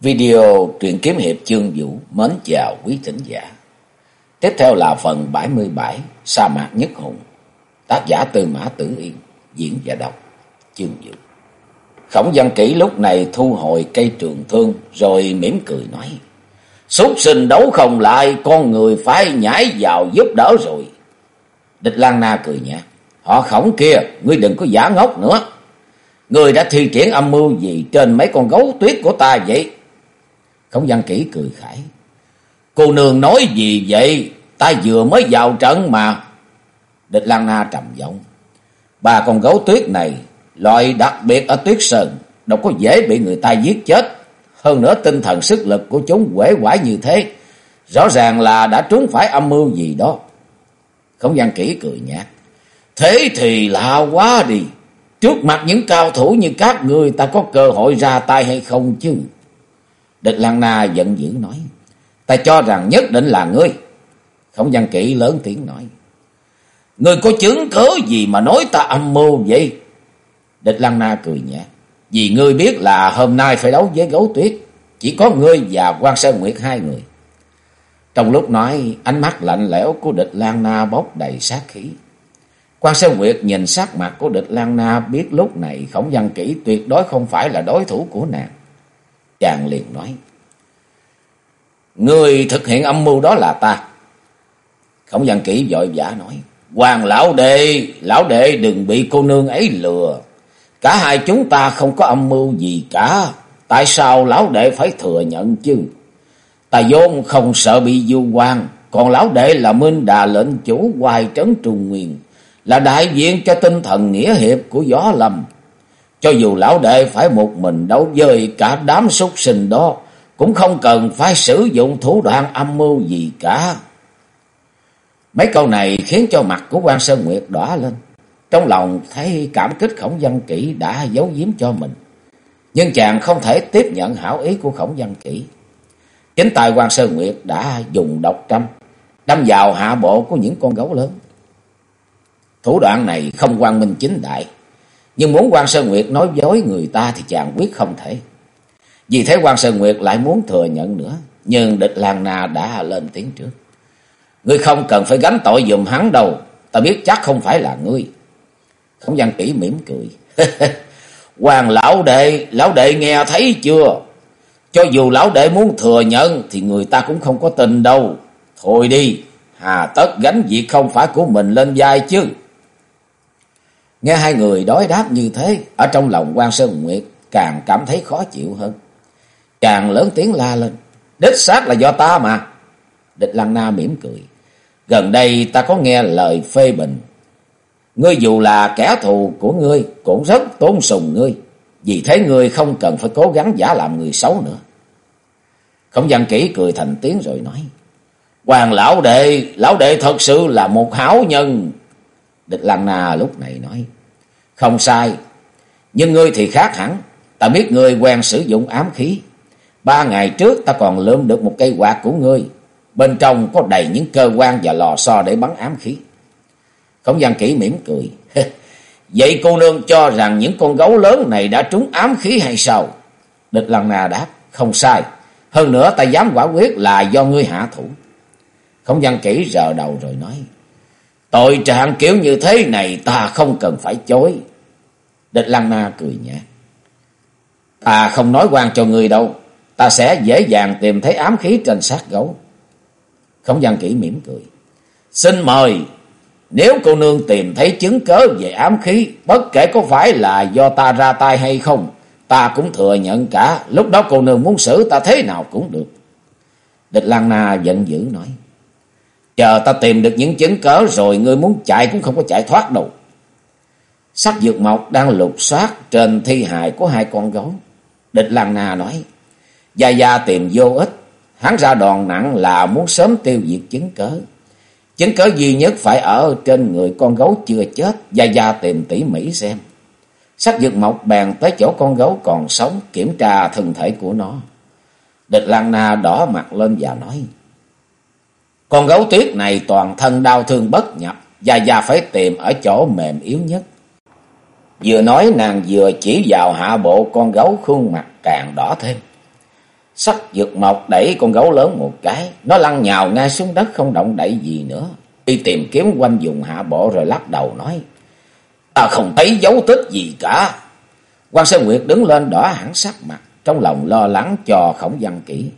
Video truyện kiếm hiệp chương vũ mến chào quý thính giả. Tiếp theo là phần 77 Sa mạc nhất hùng. Tác giả Tư Mã Tử Yên, diễn và đọc chương vũ. Khổng văn kỹ lúc này thu hồi cây trường thương rồi mỉm cười nói. Súc sinh đấu không lại, con người phải nhảy vào giúp đỡ rồi. Địch Lan Na cười nhạt. Họ khổng kia, ngươi đừng có giả ngốc nữa. Ngươi đã thi triển âm mưu gì trên mấy con gấu tuyết của ta vậy? Khổng văn kỹ cười khải. Cô nương nói gì vậy? Ta vừa mới vào trận mà. Địch Lan Na trầm giọng. bà con gấu tuyết này, loại đặc biệt ở tuyết sơn, đâu có dễ bị người ta giết chết. Hơn nữa tinh thần sức lực của chúng quể quải như thế. Rõ ràng là đã trúng phải âm mưu gì đó. Khổng văn kỹ cười nhạt. Thế thì lạ quá đi. Trước mặt những cao thủ như các người ta có cơ hội ra tay hay không chứ? Địch Lan Na giận dữ nói. Ta cho rằng nhất định là ngươi. Khổng văn kỵ lớn tiếng nói. Ngươi có chứng cứ gì mà nói ta âm mưu vậy? Địch Lan Na cười nhẹ. Vì ngươi biết là hôm nay phải đấu với gấu tuyết. Chỉ có ngươi và quan Sơn Nguyệt hai người. Trong lúc nói, ánh mắt lạnh lẽo của địch Lan Na bốc đầy sát khí. Quan Sơn Nguyệt nhìn sắc mặt của địch Lan Na biết lúc này khổng văn kỹ tuyệt đối không phải là đối thủ của nàng. Chàng liền nói. Người thực hiện âm mưu đó là ta. Khổng văn kỹ vội vã nói. Hoàng lão đệ, lão đệ đừng bị cô nương ấy lừa. Cả hai chúng ta không có âm mưu gì cả. Tại sao lão đệ phải thừa nhận chứ? Ta vốn không sợ bị du quan. Còn lão đệ là Minh Đà lệnh chủ hoài trấn Trung Nguyên. Là đại diện cho tinh thần nghĩa hiệp của gió lâm. Cho dù lão đệ phải một mình đấu với cả đám súc sinh đó, cũng không cần phải sử dụng thủ đoạn âm mưu gì cả. Mấy câu này khiến cho mặt của quan Sơn Nguyệt đỏ lên. Trong lòng thấy cảm kích khổng văn kỹ đã giấu giếm cho mình. Nhưng chàng không thể tiếp nhận hảo ý của khổng văn kỹ. Chính tài quan Sơn Nguyệt đã dùng độc trăm, đâm vào hạ bộ của những con gấu lớn. Thủ đoạn này không quan minh chính đại, nhưng muốn quan Sơn Nguyệt nói dối người ta thì chàng quyết không thể. Vì thế quan Sơn Nguyệt lại muốn thừa nhận nữa. Nhưng địch Lan Na đã lên tiếng trước. Ngươi không cần phải gánh tội dùm hắn đâu. Ta biết chắc không phải là ngươi. Khổng văn kỹ mỉm cười. Hoàng lão đệ, lão đệ nghe thấy chưa? Cho dù lão đệ muốn thừa nhận thì người ta cũng không có tin đâu. Thôi đi, hà tất gánh việc không phải của mình lên vai chứ. Nghe hai người đối đáp như thế, ở trong lòng quan Sơn Nguyệt càng cảm thấy khó chịu hơn. Chàng lớn tiếng la lên. Đích xác là do ta mà. Địch Lăng Na mỉm cười. Gần đây ta có nghe lời phê bình. Ngươi dù là kẻ thù của ngươi cũng rất tôn sùng ngươi. Vì thế ngươi không cần phải cố gắng giả làm người xấu nữa. Không gian kỹ cười thành tiếng rồi nói. Hoàng lão đệ, lão đệ thật sự là một hảo nhân. Địch Lăng Na lúc này nói. Không sai, nhưng ngươi thì khác hẳn. Ta biết ngươi quen sử dụng ám khí. Ba ngày trước ta còn lượm được một cây quạt của ngươi. Bên trong có đầy những cơ quan và lò xo để bắn ám khí. Khổng gian kỹ mỉm cười. Vậy cô nương cho rằng những con gấu lớn này đã trúng ám khí hay sao? Địch lần nào đáp. Không sai. Hơn nữa ta dám quả quyết là do ngươi hạ thủ. Khổng gian kỹ rờ đầu rồi nói. Tội trạng kiểu như thế này ta không cần phải chối. Địch Lăng Na cười nhạt. Ta không nói quan cho ngươi đâu ta sẽ dễ dàng tìm thấy ám khí trên xác gấu. Khổng văn Kỷ mỉm cười. Xin mời, nếu cô nương tìm thấy chứng cớ về ám khí, bất kể có phải là do ta ra tay hay không, ta cũng thừa nhận cả, lúc đó cô nương muốn xử ta thế nào cũng được. Địch Lan Na giận dữ nói. Chờ ta tìm được những chứng cớ rồi ngươi muốn chạy cũng không có chạy thoát đâu. Sắc dược mộc đang lục soát trên thi hài của hai con gấu. Địch Lan Na nói. Gia Gia tìm vô ích, hắn ra đòn nặng là muốn sớm tiêu diệt chứng cớ. Chứng cớ duy nhất phải ở trên người con gấu chưa chết, Gia Gia tìm tỉ mỉ xem. Sắc dược mộc bèn tới chỗ con gấu còn sống, kiểm tra thân thể của nó. Địch Lan Na đỏ mặt lên và nói, Con gấu tuyết này toàn thân đau thương bất nhập, Gia Gia phải tìm ở chỗ mềm yếu nhất. Vừa nói nàng vừa chỉ vào hạ bộ con gấu khuôn mặt càng đỏ thêm. Sắc dược mộc đẩy con gấu lớn một cái, nó lăn nhào ngay xuống đất không động đậy gì nữa. Đi tìm kiếm quanh dùng hạ bộ rồi lắc đầu nói, ta không thấy dấu tích gì cả. quan Sơn Nguyệt đứng lên đỏ hẳn sắc mặt, trong lòng lo lắng cho khổng văn kỹ.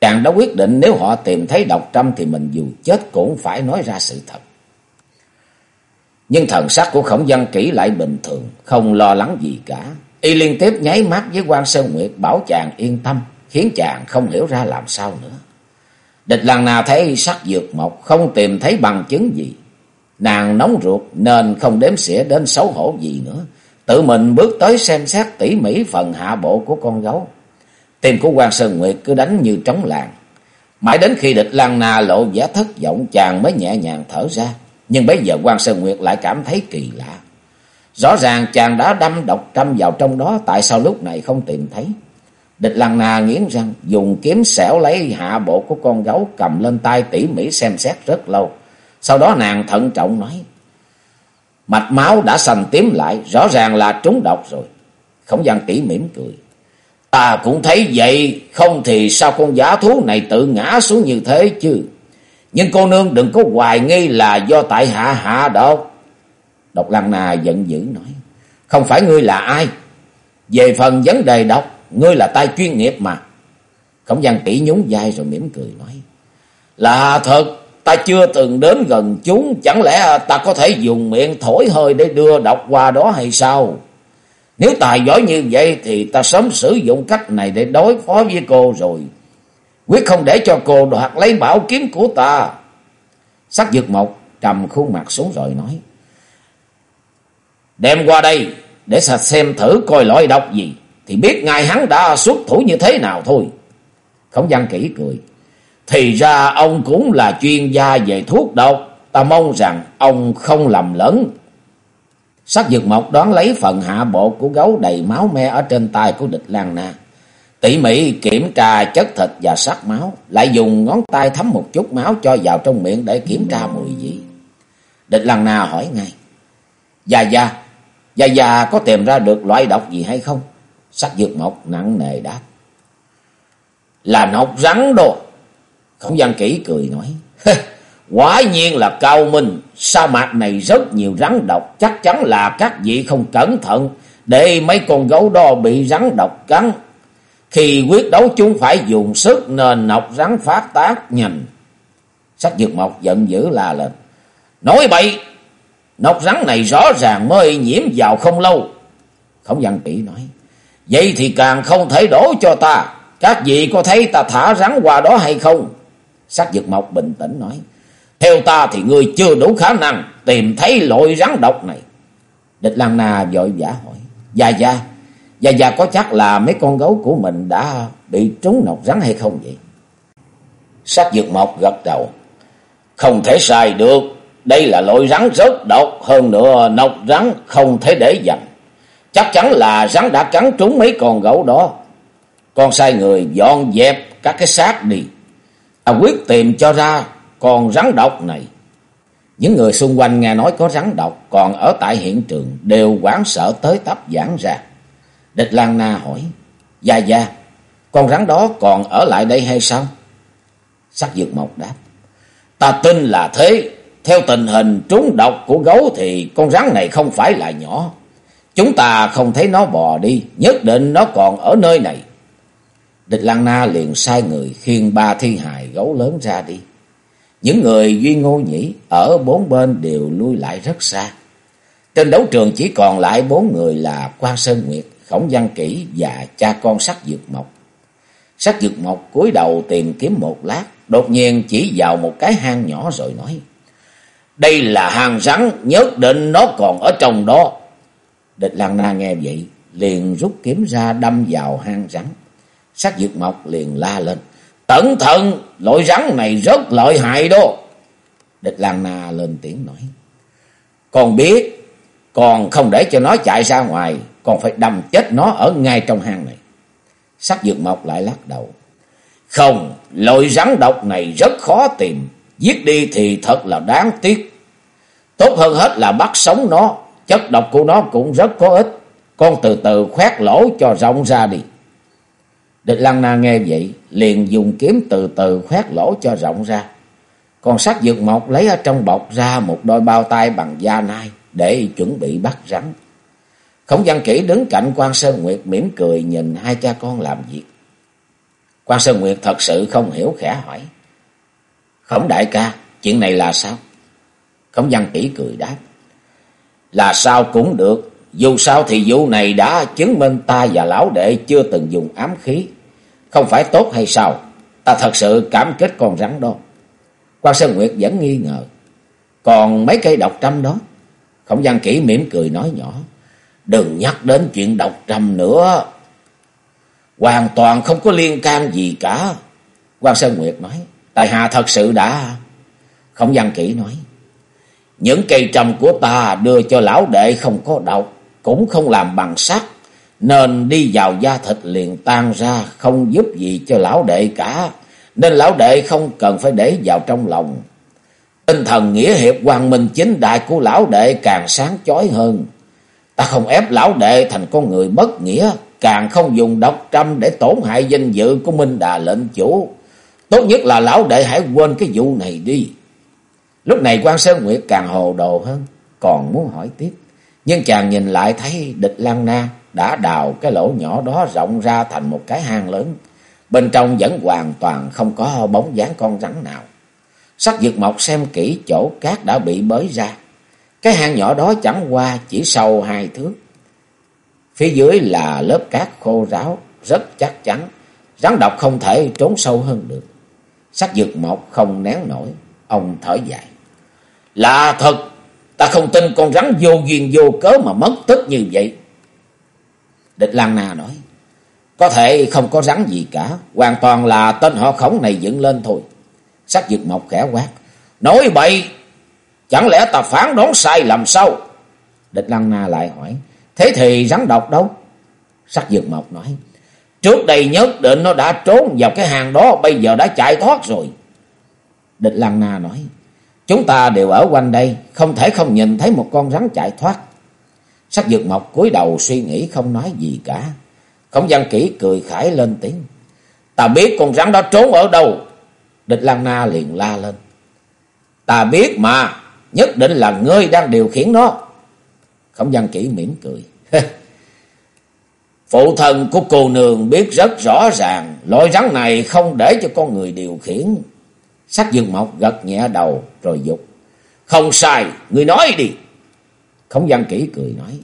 Chàng đã quyết định nếu họ tìm thấy độc trăm thì mình dù chết cũng phải nói ra sự thật. Nhưng thần sắc của khổng văn kỹ lại bình thường, không lo lắng gì cả. Y liên tiếp nháy mắt với quan Sơn Nguyệt bảo chàng yên tâm, khiến chàng không hiểu ra làm sao nữa. Địch làng nào thấy sắc dược mộc không tìm thấy bằng chứng gì. Nàng nóng ruột nên không đếm xỉa đến xấu hổ gì nữa. Tự mình bước tới xem xét tỉ mỉ phần hạ bộ của con gấu. Tim của quan Sơn Nguyệt cứ đánh như trống làng. Mãi đến khi địch Lan Na lộ vẻ thất vọng chàng mới nhẹ nhàng thở ra. Nhưng bây giờ quan Sơn Nguyệt lại cảm thấy kỳ lạ. Rõ ràng chàng đã đâm độc trăm vào trong đó, tại sao lúc này không tìm thấy? Địch Lăng Na nghiến răng, dùng kiếm xẻo lấy hạ bộ của con gấu cầm lên tay tỉ mỉ xem xét rất lâu. Sau đó nàng thận trọng nói, mạch máu đã xanh tím lại, rõ ràng là trúng độc rồi. Khổng gian tỉ mỉm cười. Ta cũng thấy vậy, không thì sao con giả thú này tự ngã xuống như thế chứ. Nhưng cô nương đừng có hoài nghi là do tại hạ hạ độc. Độc Lăng Na giận dữ nói. Không phải ngươi là ai. Về phần vấn đề độc, ngươi là tay chuyên nghiệp mà. Khổng văn kỹ nhún vai rồi mỉm cười nói. Là thật, ta chưa từng đến gần chúng. Chẳng lẽ ta có thể dùng miệng thổi hơi để đưa độc qua đó hay sao? Nếu tài giỏi như vậy thì ta sớm sử dụng cách này để đối phó với cô rồi. Quyết không để cho cô đoạt lấy bảo kiếm của ta. Sắc dược mộc trầm khuôn mặt xuống rồi nói. Đem qua đây để sạch xem thử coi lõi độc gì. Thì biết ngài hắn đã xuất thủ như thế nào thôi. Khổng văn kỹ cười. Thì ra ông cũng là chuyên gia về thuốc độc. Ta mong rằng ông không lầm lẫn. Sắc dược mộc đoán lấy phần hạ bộ của gấu đầy máu me ở trên tay của địch Lan Na. Tỉ mỉ kiểm tra chất thịt và sắc máu, lại dùng ngón tay thấm một chút máu cho vào trong miệng để kiểm tra mùi vị. Địch Lan Na hỏi ngay. Dạ dạ, dạ dạ có tìm ra được loại độc gì hay không? Sắc dược mộc nặng nề đáp. Là nọc rắn đồ. Khổng văn kỹ cười nói. Quả nhiên là cao minh, sa mạc này rất nhiều rắn độc, chắc chắn là các vị không cẩn thận để mấy con gấu đo bị rắn độc cắn. Khi quyết đấu chúng phải dùng sức nên nọc rắn phát tác nhanh. Sắc dược mộc giận dữ la lên. Nói bậy, nọc rắn này rõ ràng mới nhiễm vào không lâu. Khổng văn kỹ nói. Vậy thì càng không thể đổ cho ta. Các vị có thấy ta thả rắn qua đó hay không? Sắc dược mộc bình tĩnh nói. Theo ta thì ngươi chưa đủ khả năng tìm thấy loại rắn độc này. Địch Lan Na vội vã hỏi. Dạ dạ, dạ dạ có chắc là mấy con gấu của mình đã bị trúng nọc rắn hay không vậy? Sắc dược mộc gật đầu. Không thể sai được. Đây là loại rắn rất độc. Hơn nữa nọc rắn không thể để dành. Chắc chắn là rắn đã cắn trúng mấy con gấu đó. Con sai người dọn dẹp các cái xác đi. Ta quyết tìm cho ra con rắn độc này. Những người xung quanh nghe nói có rắn độc còn ở tại hiện trường đều quán sợ tới tấp giảng ra. Địch Lan Na hỏi, Dạ dạ, con rắn đó còn ở lại đây hay sao? Sắc dược mộc đáp, Ta tin là thế, theo tình hình trúng độc của gấu thì con rắn này không phải là nhỏ. Chúng ta không thấy nó bò đi, nhất định nó còn ở nơi này. Địch Lan Na liền sai người khiêng ba thi hài gấu lớn ra đi. Những người duy ngô nhĩ ở bốn bên đều lui lại rất xa. Trên đấu trường chỉ còn lại bốn người là quan Sơn Nguyệt, Khổng Văn Kỷ và cha con sắc dược mộc. Sắc dược mộc cúi đầu tìm kiếm một lát, đột nhiên chỉ vào một cái hang nhỏ rồi nói. Đây là hang rắn, nhất định nó còn ở trong đó. Địch Lan Na nghe vậy, liền rút kiếm ra đâm vào hang rắn. Sắc dược mộc liền la lên. Cẩn thận, loại rắn này rất lợi hại đó. Địch Lan Na lên tiếng nói. Con biết, còn không để cho nó chạy ra ngoài, còn phải đâm chết nó ở ngay trong hang này. Sắc dược mộc lại lắc đầu. Không, loại rắn độc này rất khó tìm, giết đi thì thật là đáng tiếc. Tốt hơn hết là bắt sống nó, chất độc của nó cũng rất có ích. Con từ từ khoét lỗ cho rộng ra đi. Địch Lăng Na nghe vậy, liền dùng kiếm từ từ khoét lỗ cho rộng ra. Còn sắc dược mộc lấy ở trong bọc ra một đôi bao tay bằng da nai để chuẩn bị bắt rắn. Khổng văn kỹ đứng cạnh quan Sơn Nguyệt mỉm cười nhìn hai cha con làm việc. quan Sơn Nguyệt thật sự không hiểu khẽ hỏi. Khổng đại ca, chuyện này là sao? Khổng văn kỹ cười đáp. Là sao cũng được, dù sao thì vụ này đã chứng minh ta và lão đệ chưa từng dùng ám khí. Không phải tốt hay sao? Ta thật sự cảm kết con rắn đó. Quan Sơn Nguyệt vẫn nghi ngờ. Còn mấy cây độc trăm đó? Khổng văn kỹ mỉm cười nói nhỏ. Đừng nhắc đến chuyện độc trăm nữa. Hoàn toàn không có liên can gì cả. Quan Sơn Nguyệt nói. Tài hạ thật sự đã... Khổng văn kỹ nói. Những cây trầm của ta đưa cho lão đệ không có độc. Cũng không làm bằng sắt. Nên đi vào da thịt liền tan ra. Không giúp gì cho lão đệ cả. Nên lão đệ không cần phải để vào trong lòng. Tinh thần nghĩa hiệp hoàng minh chính đại của lão đệ càng sáng chói hơn. Ta không ép lão đệ thành con người bất nghĩa, càng không dùng độc trăm để tổn hại danh dự của Minh Đà lệnh chủ. Tốt nhất là lão đệ hãy quên cái vụ này đi. Lúc này quan Sơn Nguyệt càng hồ đồ hơn, còn muốn hỏi tiếp. Nhưng chàng nhìn lại thấy địch Lan Na đã đào cái lỗ nhỏ đó rộng ra thành một cái hang lớn. Bên trong vẫn hoàn toàn không có bóng dáng con rắn nào. Sắc dược mộc xem kỹ chỗ cát đã bị bới ra. Cái hang nhỏ đó chẳng qua chỉ sâu hai thước. Phía dưới là lớp cát khô ráo, rất chắc chắn. Rắn độc không thể trốn sâu hơn được. Sắc dược mộc không nén nổi, ông thở dài. Là thật, ta không tin con rắn vô duyên vô cớ mà mất tích như vậy. Địch Lan Na nói, có thể không có rắn gì cả, hoàn toàn là tên họ khổng này dựng lên thôi. Sắc dược mộc khẽ quát. Nói bậy, chẳng lẽ ta phán đoán sai làm sao? Địch Lan Na lại hỏi. Thế thì rắn độc đâu? Sắc dược mộc nói. Trước đây nhất định nó đã trốn vào cái hàng đó, bây giờ đã chạy thoát rồi. Địch Lan Na nói. Chúng ta đều ở quanh đây, không thể không nhìn thấy một con rắn chạy thoát. Sắc dược mộc cúi đầu suy nghĩ không nói gì cả. Khổng văn kỹ cười khải lên tiếng. Ta biết con rắn đó trốn ở đâu. Địch Lan Na liền la lên. Ta biết mà, nhất định là ngươi đang điều khiển nó. Khổng văn kỹ mỉm cười. Phụ thần của cô nương biết rất rõ ràng, loại rắn này không để cho con người điều khiển. Sắc dương mộc gật nhẹ đầu rồi dục. Không sai, ngươi nói đi. Khổng văn kỹ cười nói.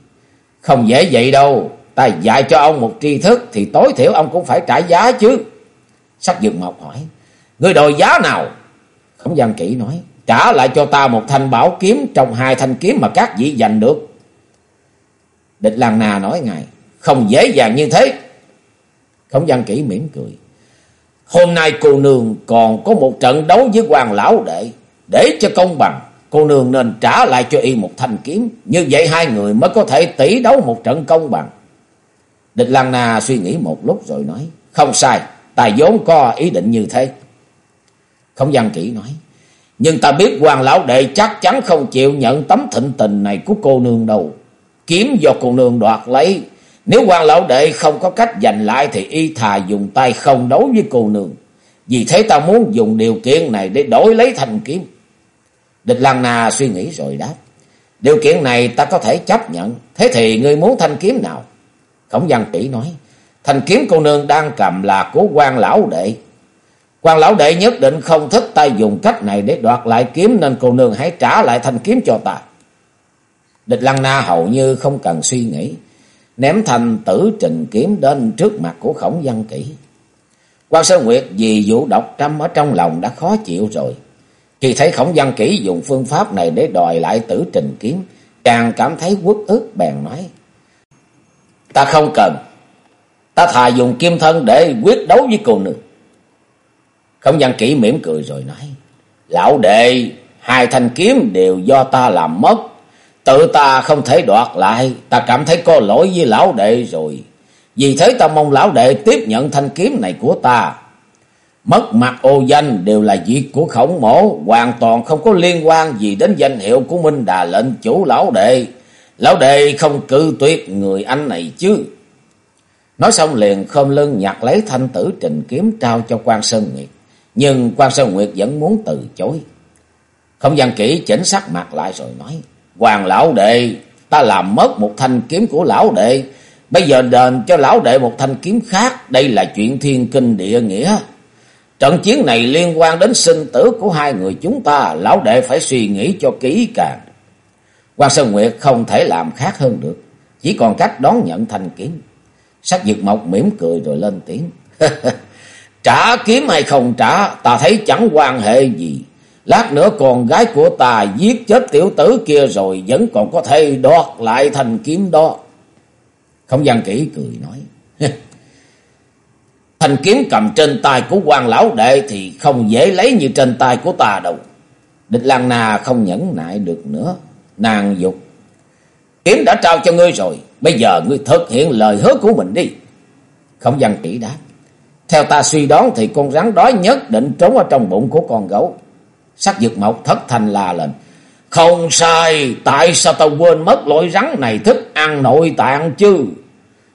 Không dễ vậy đâu, ta dạy cho ông một tri thức thì tối thiểu ông cũng phải trả giá chứ. Sắc dương mộc hỏi. Ngươi đòi giá nào? Khổng văn kỹ nói. Trả lại cho ta một thanh bảo kiếm trong hai thanh kiếm mà các vị giành được. Địch Lan Na nói ngài. Không dễ dàng như thế. Khổng văn kỹ mỉm cười. Hôm nay cô nương còn có một trận đấu với hoàng lão đệ. Để cho công bằng. Cô nương nên trả lại cho y một thanh kiếm. Như vậy hai người mới có thể tỷ đấu một trận công bằng. Địch Lan Na suy nghĩ một lúc rồi nói. Không sai. Tài vốn có ý định như thế. Không gian kỹ nói. Nhưng ta biết hoàng lão đệ chắc chắn không chịu nhận tấm thịnh tình này của cô nương đâu. Kiếm do cô nương đoạt lấy. Nếu quan lão đệ không có cách giành lại thì y thà dùng tay không đấu với cô nương. Vì thế ta muốn dùng điều kiện này để đổi lấy thành kiếm. Địch Lan Na suy nghĩ rồi đáp. Điều kiện này ta có thể chấp nhận. Thế thì ngươi muốn thanh kiếm nào? Khổng văn kỹ nói. Thanh kiếm cô nương đang cầm là của quan lão đệ quan lão đệ nhất định không thích ta dùng cách này để đoạt lại kiếm nên cô nương hãy trả lại thanh kiếm cho ta. Địch Lăng Na hầu như không cần suy nghĩ, ném thành tử trình kiếm đến trước mặt của khổng văn kỹ. Quan Sơn Nguyệt vì vụ độc trăm ở trong lòng đã khó chịu rồi. Khi thấy khổng văn kỹ dùng phương pháp này để đòi lại tử trình kiếm, chàng cảm thấy quất ức bèn nói. Ta không cần, ta thà dùng kim thân để quyết đấu với cô nương. khổng văn kỹ mỉm cười rồi nói. Lão đệ, hai thanh kiếm đều do ta làm mất. Tự ta không thể đoạt lại. Ta cảm thấy có lỗi với lão đệ rồi. Vì thế ta mong lão đệ tiếp nhận thanh kiếm này của ta. Mất mặt ô danh đều là việc của khổng mổ. Hoàn toàn không có liên quan gì đến danh hiệu của Minh Đà lệnh chủ lão đệ. Lão đệ không cư tuyệt người anh này chứ. Nói xong liền khom lưng nhặt lấy thanh tử trình kiếm trao cho quan Sơn Nguyệt. Nhưng quan Sơn Nguyệt vẫn muốn từ chối. Không gian kỹ chỉnh sắc mặt lại rồi nói. Hoàng lão đệ, ta làm mất một thanh kiếm của lão đệ. Bây giờ đền cho lão đệ một thanh kiếm khác. Đây là chuyện thiên kinh địa nghĩa. Trận chiến này liên quan đến sinh tử của hai người chúng ta. Lão đệ phải suy nghĩ cho kỹ càng. Quan Sơn Nguyệt không thể làm khác hơn được. Chỉ còn cách đón nhận thanh kiếm. Sắc dược mộc mỉm cười rồi lên tiếng. trả kiếm hay không trả, ta thấy chẳng quan hệ gì. Lát nữa con gái của ta giết chết tiểu tử kia rồi vẫn còn có thể đoạt lại thành kiếm đó. Không gian kỹ cười nói. thành kiếm cầm trên tay của quan lão đệ thì không dễ lấy như trên tay của ta đâu. Địch Lan Na không nhẫn nại được nữa. Nàng dục. Kiếm đã trao cho ngươi rồi. Bây giờ ngươi thực hiện lời hứa của mình đi. Không gian kỹ đáp. Theo ta suy đoán thì con rắn đó nhất định trốn ở trong bụng của con gấu. Sắc dược mộc thất thành la lên. Không sai, tại sao tao quên mất loại rắn này thức ăn nội tạng chứ?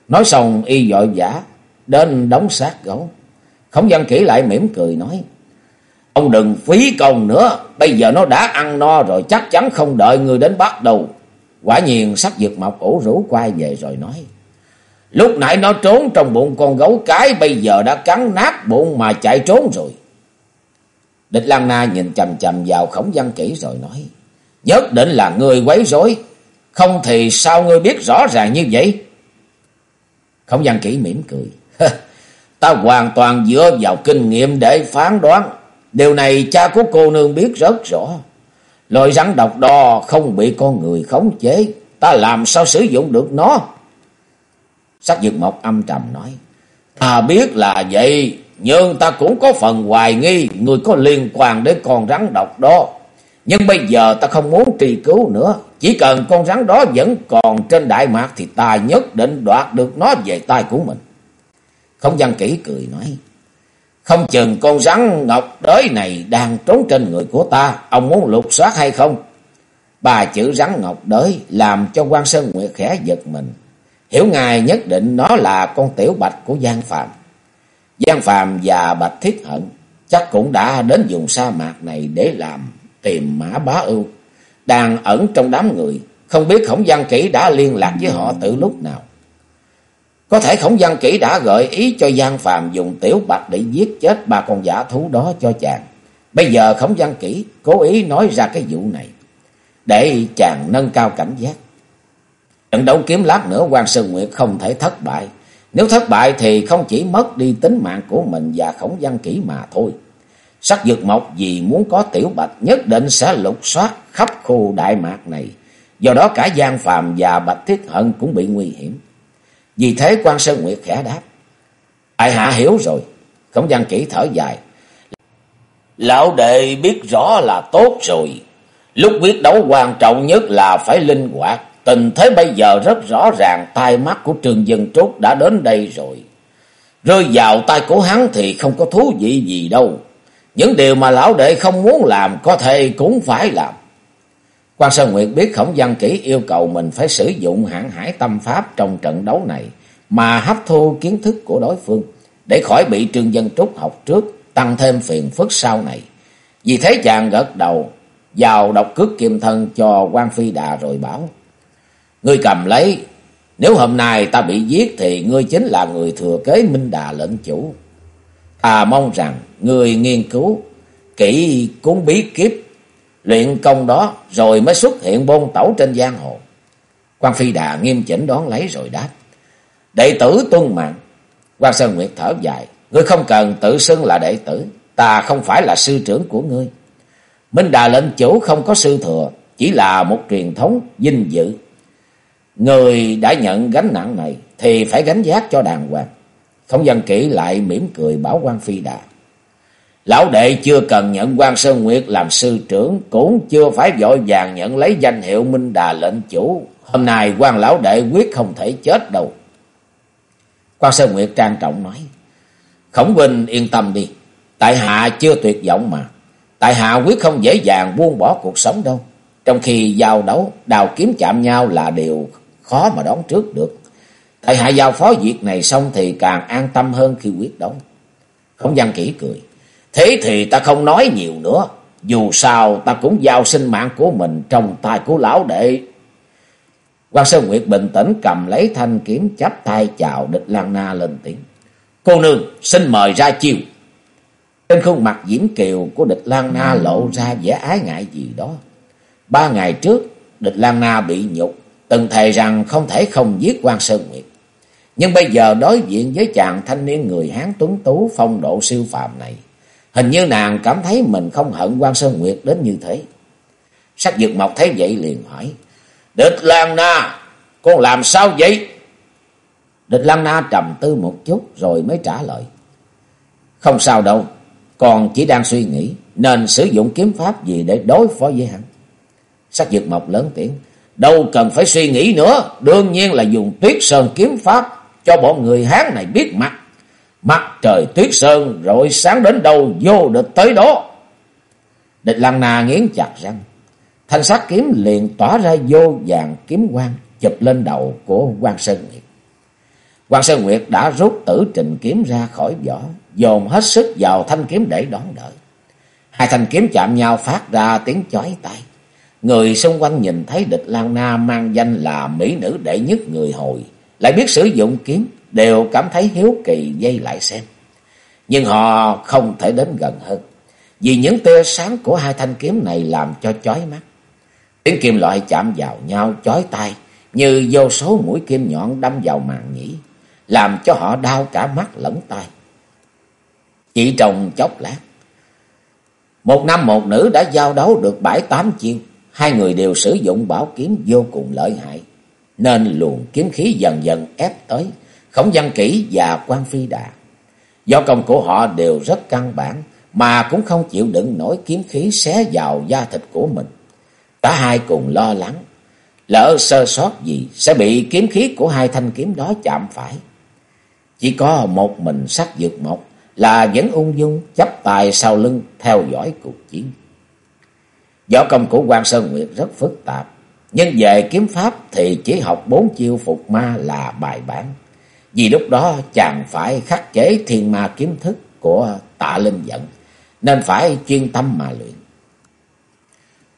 Nói xong y dội giả, đến đóng xác gấu. Không gian kỹ lại mỉm cười nói. Ông đừng phí công nữa, bây giờ nó đã ăn no rồi chắc chắn không đợi người đến bắt đầu Quả nhiên sắc dược mộc ủ rũ quay về rồi nói. Lúc nãy nó trốn trong bụng con gấu cái bây giờ đã cắn nát bụng mà chạy trốn rồi. Địch Lan Na nhìn chầm chầm vào khổng văn kỹ rồi nói. Nhất định là người quấy rối. Không thì sao ngươi biết rõ ràng như vậy? Khổng văn kỹ mỉm cười. Ta hoàn toàn dựa vào kinh nghiệm để phán đoán. Điều này cha của cô nương biết rất rõ. Loài rắn độc đo không bị con người khống chế. Ta làm sao sử dụng được nó? Sắc dược mộc âm trầm nói. Ta biết là vậy. Nhưng ta cũng có phần hoài nghi. Người có liên quan đến con rắn độc đó. Nhưng bây giờ ta không muốn trì cứu nữa. Chỉ cần con rắn đó vẫn còn trên Đại Mạc. Thì ta nhất định đoạt được nó về tay của mình. Không Gian kỹ cười nói. Không chừng con rắn ngọc đới này đang trốn trên người của ta. Ông muốn lục soát hay không? Bà chữ rắn ngọc đới làm cho quan Sơn Nguyệt khẽ giật mình. Hiểu ngài nhất định nó là con tiểu bạch của Giang Phạm. Giang Phạm và Bạch Thiết Hận chắc cũng đã đến vùng sa mạc này để làm tìm mã bá ưu. Đang ẩn trong đám người, không biết khổng văn kỹ đã liên lạc với họ từ lúc nào. Có thể khổng văn kỹ đã gợi ý cho Giang Phàm dùng tiểu bạch để giết chết ba con giả thú đó cho chàng. Bây giờ khổng văn kỹ cố ý nói ra cái vụ này. Để chàng nâng cao cảnh giác. Trận đấu kiếm lát nữa quan Sơn Nguyệt không thể thất bại. Nếu thất bại thì không chỉ mất đi tính mạng của mình và khổng văn kỹ mà thôi. Sắc dược mộc vì muốn có tiểu bạch nhất định sẽ lục soát khắp khu Đại Mạc này. Do đó cả Giang Phàm và Bạch Thiết Hận cũng bị nguy hiểm. Vì thế quan Sơn Nguyệt khẽ đáp. Ai hạ hiểu rồi. Khổng văn kỹ thở dài. Lão đệ biết rõ là tốt rồi. Lúc quyết đấu quan trọng nhất là phải linh hoạt. Tình thế bây giờ rất rõ ràng, tai mắt của trương Dân Trúc đã đến đây rồi. Rơi vào tay của hắn thì không có thú vị gì đâu. Những điều mà lão đệ không muốn làm có thể cũng phải làm. Quan Sơn Nguyệt biết Khổng Văn Kỷ yêu cầu mình phải sử dụng hãng hải tâm pháp trong trận đấu này, mà hấp thu kiến thức của đối phương, để khỏi bị Trương Dân Trúc học trước, tăng thêm phiền phức sau này. Vì thế chàng gật đầu, vào độc cước kiềm thân cho quan Phi Đà rồi bảo Ngươi cầm lấy, nếu hôm nay ta bị giết thì ngươi chính là người thừa kế Minh Đà lệnh chủ. Ta mong rằng ngươi nghiên cứu kỹ cuốn bí kiếp luyện công đó rồi mới xuất hiện bôn tẩu trên giang hồ. Quan Phi Đà nghiêm chỉnh đón lấy rồi đáp. Đệ tử tuân mạng. Quan Sơn Nguyệt thở dài. Ngươi không cần tự xưng là đệ tử. Ta không phải là sư trưởng của ngươi. Minh Đà lệnh chủ không có sư thừa. Chỉ là một truyền thống dinh dự. Người đã nhận gánh nặng này thì phải gánh giác cho đàng hoàng. Không dân kỹ lại mỉm cười bảo quan Phi Đà. Lão đệ chưa cần nhận quan Sơn Nguyệt làm sư trưởng, cũng chưa phải vội vàng nhận lấy danh hiệu Minh Đà lệnh chủ. Hôm nay quan lão đệ quyết không thể chết đâu. Quan Sơn Nguyệt trang trọng nói. Khổng Vinh yên tâm đi. Tại hạ chưa tuyệt vọng mà. Tại hạ quyết không dễ dàng buông bỏ cuộc sống đâu. Trong khi giao đấu, đào kiếm chạm nhau là điều khó mà đoán trước được. Tại hạ giao phó việc này xong thì càng an tâm hơn khi quyết đấu. Khổng văn kỹ cười. Thế thì ta không nói nhiều nữa. Dù sao ta cũng giao sinh mạng của mình trong tay của lão đệ. Quan Sơn Nguyệt bình tĩnh cầm lấy thanh kiếm chắp tay chào địch Lan Na lên tiếng. Cô nương xin mời ra chiêu. Trên khuôn mặt diễm kiều của địch Lan Na lộ ra vẻ ái ngại gì đó. Ba ngày trước, địch Lan Na bị nhục, từng thề rằng không thể không giết quan Sơn Nguyệt. Nhưng bây giờ đối diện với chàng thanh niên người Hán tuấn tú phong độ siêu phàm này, hình như nàng cảm thấy mình không hận quan Sơn Nguyệt đến như thế. Sắc dược mộc thấy vậy liền hỏi, Địch Lan Na, con làm sao vậy? Địch Lan Na trầm tư một chút rồi mới trả lời. Không sao đâu, còn chỉ đang suy nghĩ nên sử dụng kiếm pháp gì để đối phó với hắn. Sắc dược mộc lớn tiếng. Đâu cần phải suy nghĩ nữa. Đương nhiên là dùng tuyết sơn kiếm pháp cho bọn người Hán này biết mặt. Mặt trời tuyết sơn rồi sáng đến đâu vô địch tới đó. Địch lăng nà nghiến chặt răng. Thanh sát kiếm liền tỏa ra vô vàng kiếm quang chụp lên đầu của quan Sơn Nguyệt. quan Sơn Nguyệt đã rút tử trình kiếm ra khỏi vỏ, dồn hết sức vào thanh kiếm để đón đợi. Hai thanh kiếm chạm nhau phát ra tiếng chói tai. Người xung quanh nhìn thấy địch Lan Na mang danh là mỹ nữ đệ nhất người hồi, lại biết sử dụng kiếm, đều cảm thấy hiếu kỳ dây lại xem. Nhưng họ không thể đến gần hơn, vì những tia sáng của hai thanh kiếm này làm cho chói mắt. Tiếng kim loại chạm vào nhau chói tai, như vô số mũi kim nhọn đâm vào màng nhĩ, làm cho họ đau cả mắt lẫn tai. Chỉ trong chốc lát, một nam một nữ đã giao đấu được bảy tám chiêu, hai người đều sử dụng bảo kiếm vô cùng lợi hại, nên luồng kiếm khí dần dần ép tới Khổng Văn Kỷ và quan Phi Đà. Do công của họ đều rất căn bản, mà cũng không chịu đựng nổi kiếm khí xé vào da thịt của mình. Cả hai cùng lo lắng, lỡ sơ sót gì sẽ bị kiếm khí của hai thanh kiếm đó chạm phải. Chỉ có một mình sắc dược mộc là vẫn ung dung chấp tài sau lưng theo dõi cuộc chiến. Võ công của quan Sơn Nguyệt rất phức tạp, nhưng về kiếm pháp thì chỉ học bốn chiêu phục ma là bài bản. Vì lúc đó chàng phải khắc chế thiên ma kiếm thức của tạ linh dẫn, nên phải chuyên tâm mà luyện.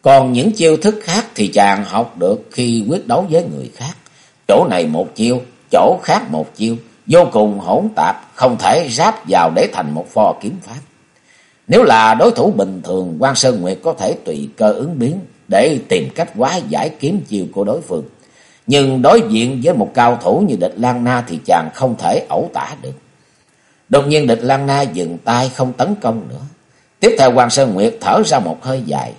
Còn những chiêu thức khác thì chàng học được khi quyết đấu với người khác. Chỗ này một chiêu, chỗ khác một chiêu, vô cùng hỗn tạp, không thể ráp vào để thành một pho kiếm pháp. Nếu là đối thủ bình thường, quan Sơn Nguyệt có thể tùy cơ ứng biến để tìm cách quá giải kiếm chiêu của đối phương. Nhưng đối diện với một cao thủ như địch Lan Na thì chàng không thể ẩu tả được. Đột nhiên địch Lan Na dừng tay không tấn công nữa. Tiếp theo quan Sơn Nguyệt thở ra một hơi dài.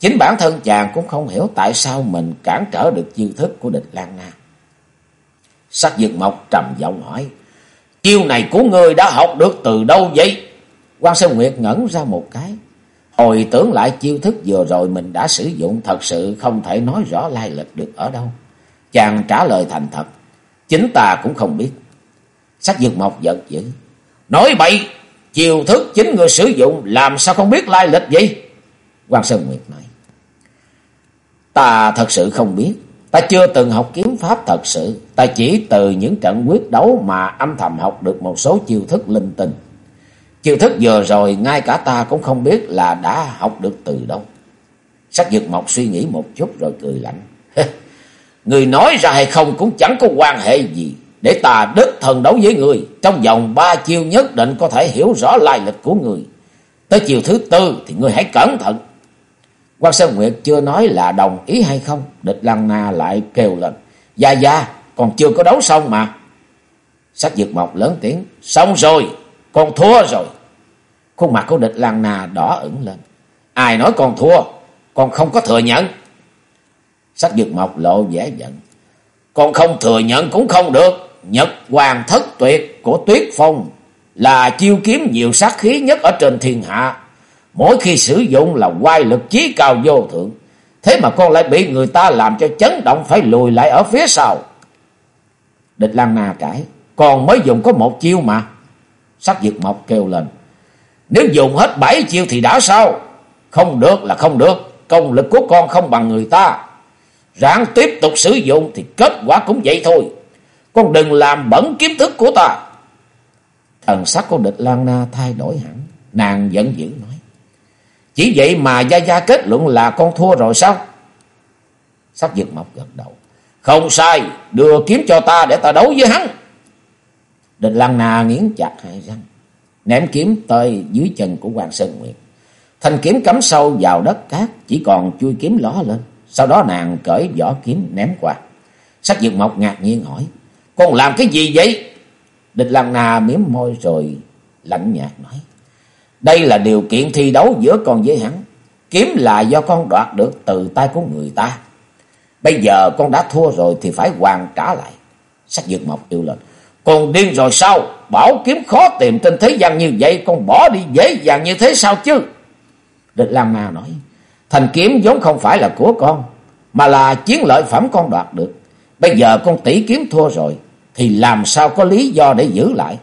Chính bản thân chàng cũng không hiểu tại sao mình cản trở được chiêu thức của địch Lan Na. Sắc dược mộc trầm giọng hỏi. Chiêu này của ngươi đã học được từ đâu vậy? Quan Sơn Nguyệt ngẩn ra một cái. Hồi tưởng lại chiêu thức vừa rồi mình đã sử dụng thật sự không thể nói rõ lai lịch được ở đâu. Chàng trả lời thành thật. Chính ta cũng không biết. sách dược mộc giận dữ. Nói bậy, chiêu thức chính người sử dụng làm sao không biết lai lịch vậy? quan Sơn Nguyệt nói. Ta thật sự không biết. Ta chưa từng học kiếm pháp thật sự. Ta chỉ từ những trận quyết đấu mà âm thầm học được một số chiêu thức linh tinh. Chiêu thức vừa rồi ngay cả ta cũng không biết là đã học được từ đâu. Sắc dược mộc suy nghĩ một chút rồi cười lạnh. người nói ra hay không cũng chẳng có quan hệ gì. Để ta đứt thần đấu với người. Trong vòng ba chiêu nhất định có thể hiểu rõ lai lịch của người. Tới chiều thứ tư thì người hãy cẩn thận. quan Sơn Nguyệt chưa nói là đồng ý hay không. Địch Lăng Na lại kêu lên. Dạ dạ, còn chưa có đấu xong mà. Sắc dược mộc lớn tiếng. Xong rồi. Con thua rồi. Khuôn mặt của địch Lan Na đỏ ửng lên. Ai nói con thua? Con không có thừa nhận. Sách dược mộc lộ vẻ giận. Con không thừa nhận cũng không được. Nhật hoàng thất tuyệt của tuyết phong là chiêu kiếm nhiều sát khí nhất ở trên thiên hạ. Mỗi khi sử dụng là quay lực chí cao vô thượng. Thế mà con lại bị người ta làm cho chấn động phải lùi lại ở phía sau. Địch Lan Na cãi. Con mới dùng có một chiêu mà. Sắc dược mộc kêu lên. Nếu dùng hết bảy chiêu thì đã sao? Không được là không được. Công lực của con không bằng người ta. Ráng tiếp tục sử dụng thì kết quả cũng vậy thôi. Con đừng làm bẩn kiếm thức của ta. Thần sắc của địch Lan Na thay đổi hẳn. Nàng giận dữ nói. Chỉ vậy mà Gia Gia kết luận là con thua rồi sao? Sắc dược mộc gật đầu. Không sai, đưa kiếm cho ta để ta đấu với hắn. Địch Lan Na nghiến chặt hai răng. Ném kiếm tới dưới chân của Hoàng Sơn Nguyệt. Thanh kiếm cắm sâu vào đất cát, chỉ còn chui kiếm ló lên. Sau đó nàng cởi vỏ kiếm ném qua. Sắc dược mộc ngạc nhiên hỏi. Con làm cái gì vậy? Địch lăng nà miếm môi rồi lạnh nhạt nói. Đây là điều kiện thi đấu giữa con với hắn. Kiếm là do con đoạt được từ tay của người ta. Bây giờ con đã thua rồi thì phải hoàn trả lại. Sắc dược mộc yêu lên. con điên rồi sao? Bảo kiếm khó tìm trên thế gian như vậy. Con bỏ đi dễ dàng như thế sao chứ? Địch Lan Na nói. Thành kiếm vốn không phải là của con. Mà là chiến lợi phẩm con đoạt được. Bây giờ con tỷ kiếm thua rồi. Thì làm sao có lý do để giữ lại.